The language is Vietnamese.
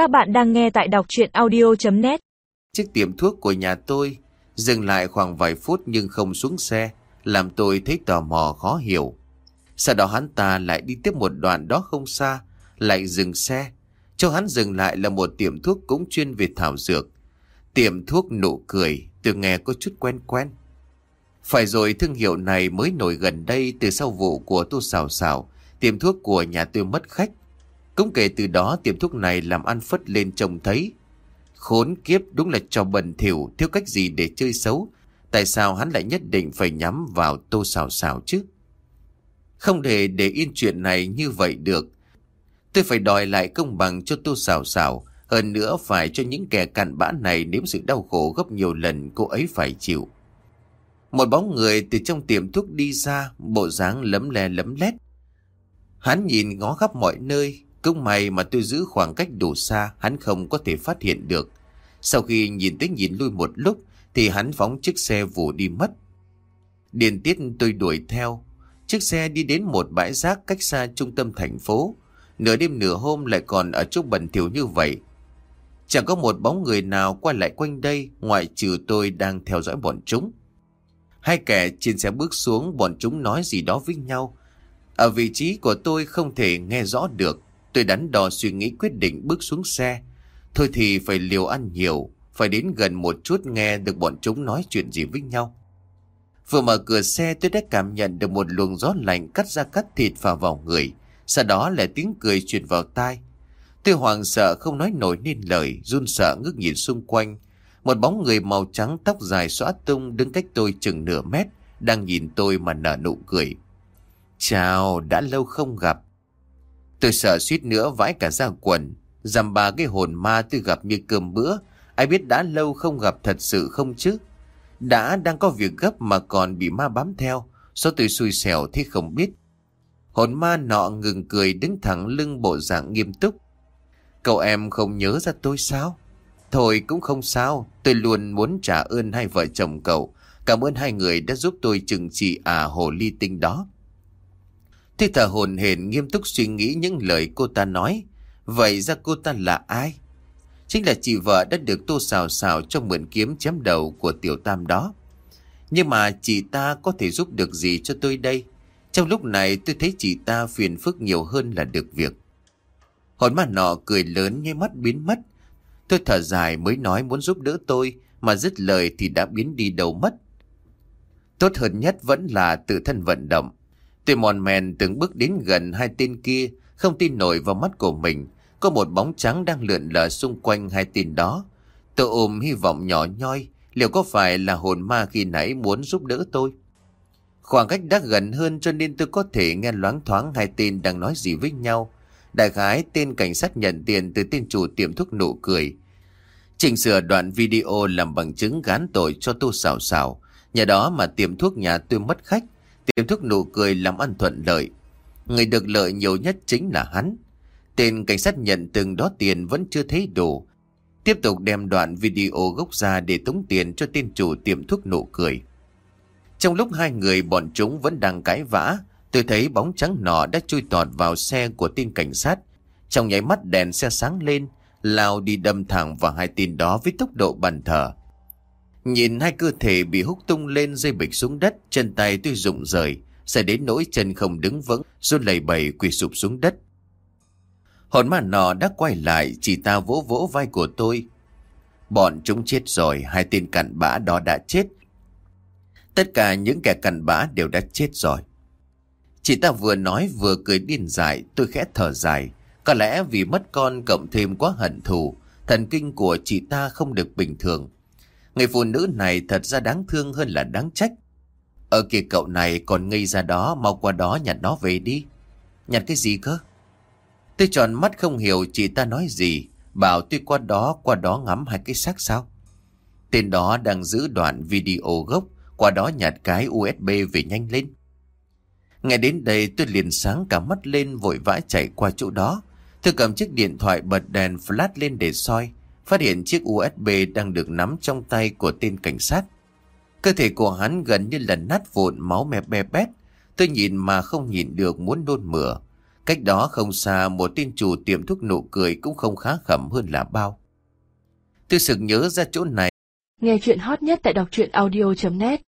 Các bạn đang nghe tại đọc chuyện audio.net Chiếc tiệm thuốc của nhà tôi dừng lại khoảng vài phút nhưng không xuống xe, làm tôi thấy tò mò khó hiểu. Sau đó hắn ta lại đi tiếp một đoạn đó không xa, lại dừng xe. Cho hắn dừng lại là một tiệm thuốc cũng chuyên về thảo dược. Tiệm thuốc nụ cười, tôi nghe có chút quen quen. Phải rồi thương hiệu này mới nổi gần đây từ sau vụ của tu xào xào, tiệm thuốc của nhà tôi mất khách. Cũng kể từ đó tiệm thuốc này làm ăn phất lên trông thấy. Khốn kiếp đúng là trò bần thiểu thiếu cách gì để chơi xấu. Tại sao hắn lại nhất định phải nhắm vào tô xào xào chứ? Không thể để yên chuyện này như vậy được. Tôi phải đòi lại công bằng cho tô xào xào. Hơn nữa phải cho những kẻ cặn bã này nếm sự đau khổ gấp nhiều lần cô ấy phải chịu. Một bóng người từ trong tiệm thuốc đi ra, bộ dáng lấm le lấm lét. Hắn nhìn ngó khắp mọi nơi, cũng may mà tôi giữ khoảng cách đủ xa, hắn không có thể phát hiện được. Sau khi nhìn tới nhìn lui một lúc, thì hắn phóng chiếc xe vù đi mất. Điền tiết tôi đuổi theo. Chiếc xe đi đến một bãi rác cách xa trung tâm thành phố. Nửa đêm nửa hôm lại còn ở chỗ bẩn thỉu như vậy. Chẳng có một bóng người nào qua lại quanh đây ngoại trừ tôi đang theo dõi bọn chúng. Hai kẻ trên xe bước xuống bọn chúng nói gì đó với nhau. Ở vị trí của tôi không thể nghe rõ được. Tôi đắn đo suy nghĩ quyết định bước xuống xe. Thôi thì phải liều ăn nhiều, phải đến gần một chút nghe được bọn chúng nói chuyện gì với nhau. Vừa mở cửa xe tôi đã cảm nhận được một luồng gió lạnh cắt ra cắt thịt vào vào người. Sau đó là tiếng cười truyền vào tai. Tôi hoàng sợ không nói nổi nên lời, run sợ ngước nhìn xung quanh. Một bóng người màu trắng tóc dài xõa tung đứng cách tôi chừng nửa mét, đang nhìn tôi mà nở nụ cười. Chào, đã lâu không gặp. Tôi sợ suýt nữa vãi cả ra quần. Dằm bà cái hồn ma tôi gặp như cơm bữa. Ai biết đã lâu không gặp thật sự không chứ? Đã đang có việc gấp mà còn bị ma bám theo. Số tôi xui xẻo thế không biết. Hồn ma nọ ngừng cười đứng thẳng lưng bộ dạng nghiêm túc. Cậu em không nhớ ra tôi sao? Thôi cũng không sao, tôi luôn muốn trả ơn hai vợ chồng cậu. Cảm ơn hai người đã giúp tôi trừng trị à hồ ly tinh đó. Thế thở hồn hển nghiêm túc suy nghĩ những lời cô ta nói. Vậy ra cô ta là ai? Chính là chị vợ đã được tô xào xào trong mượn kiếm chém đầu của tiểu tam đó. Nhưng mà chị ta có thể giúp được gì cho tôi đây? Trong lúc này tôi thấy chị ta phiền phức nhiều hơn là được việc. Hồn ma nọ cười lớn nháy mắt biến mất. Tôi thở dài mới nói muốn giúp đỡ tôi, mà dứt lời thì đã biến đi đâu mất. Tốt hơn nhất vẫn là tự thân vận động. Tôi mòn mèn từng bước đến gần hai tên kia, không tin nổi vào mắt của mình. Có một bóng trắng đang lượn lờ xung quanh hai tên đó. Tôi ôm hy vọng nhỏ nhoi, liệu có phải là hồn ma khi nãy muốn giúp đỡ tôi? Khoảng cách đã gần hơn cho nên tôi có thể nghe loáng thoáng hai tên đang nói gì với nhau. Đại khái tên cảnh sát nhận tiền từ tên chủ tiệm thuốc nụ cười. Chỉnh sửa đoạn video làm bằng chứng gán tội cho tôi xào xào. Nhà đó mà tiệm thuốc nhà tôi mất khách. Tiệm thuốc nụ cười làm ăn thuận lợi. Người được lợi nhiều nhất chính là hắn. Tên cảnh sát nhận từng đó tiền vẫn chưa thấy đủ. Tiếp tục đem đoạn video gốc ra để tống tiền cho tên chủ tiệm thuốc nụ cười. Trong lúc hai người bọn chúng vẫn đang cãi vã, tôi thấy bóng trắng nọ đã chui tọt vào xe của tên cảnh sát. Trong nháy mắt đèn xe sáng lên, lao đi đâm thẳng vào hai tên đó với tốc độ bàn thở. Nhìn hai cơ thể bị húc tung lên dây bịch xuống đất, chân tay tôi rụng rời, sẽ đến nỗi chân không đứng vững, run lầy bầy quỳ sụp xuống đất. Hồn ma nọ đã quay lại, chỉ ta vỗ vỗ vai của tôi. Bọn chúng chết rồi, hai tên cặn bã đó đã chết. Tất cả những kẻ cặn bã đều đã chết rồi. Chị ta vừa nói vừa cười điên dại, tôi khẽ thở dài. Có lẽ vì mất con cộng thêm quá hận thù, thần kinh của chị ta không được bình thường. Người phụ nữ này thật ra đáng thương hơn là đáng trách. Ở kia cậu này còn ngây ra đó, mau qua đó nhặt nó về đi. Nhặt cái gì cơ? Tôi tròn mắt không hiểu chị ta nói gì, bảo tôi qua đó, qua đó ngắm hai cái xác sao. Tên đó đang giữ đoạn video gốc, qua đó nhặt cái USB về nhanh lên. nghe đến đây tôi liền sáng cả mắt lên vội vã chạy qua chỗ đó. Tôi cầm chiếc điện thoại bật đèn flash lên để soi, phát hiện chiếc USB đang được nắm trong tay của tên cảnh sát. Cơ thể của hắn gần như là nát vụn, máu me be bét. Tôi nhìn mà không nhìn được, muốn nôn mửa. Cách đó không xa, một tên chủ tiệm thuốc nụ cười cũng không khá khẩm hơn là bao. Tôi sực nhớ ra chỗ này. Nghe chuyện hot nhất tại đọc truyện audio.net